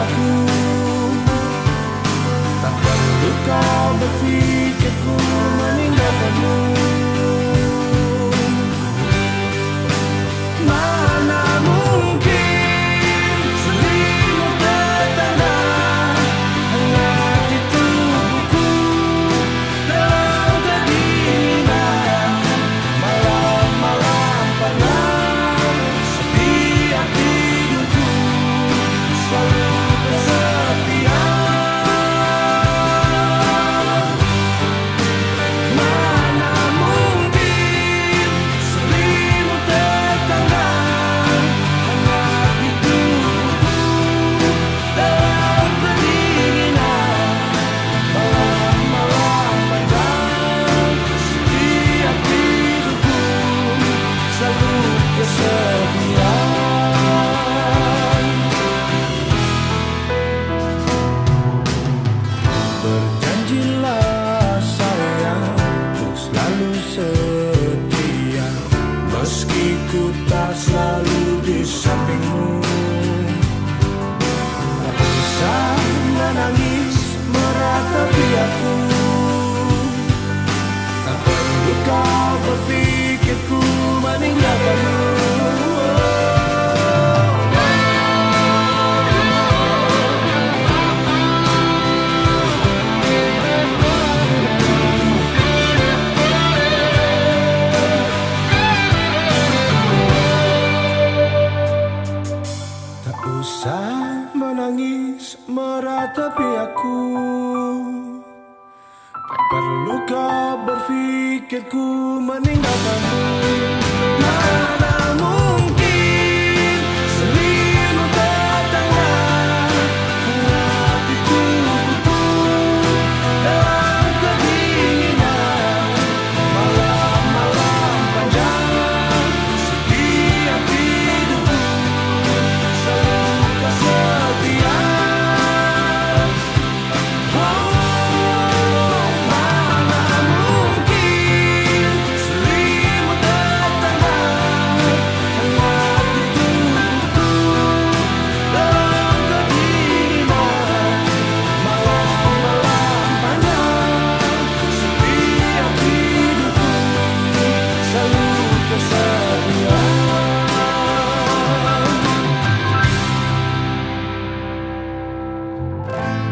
aku. Tak perlu kau berpikirku usah meratapi aku Tak perlu kau berpikirku meninggalkanmu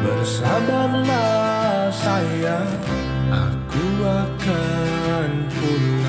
Bersabarlah sayang, aku akan pulang.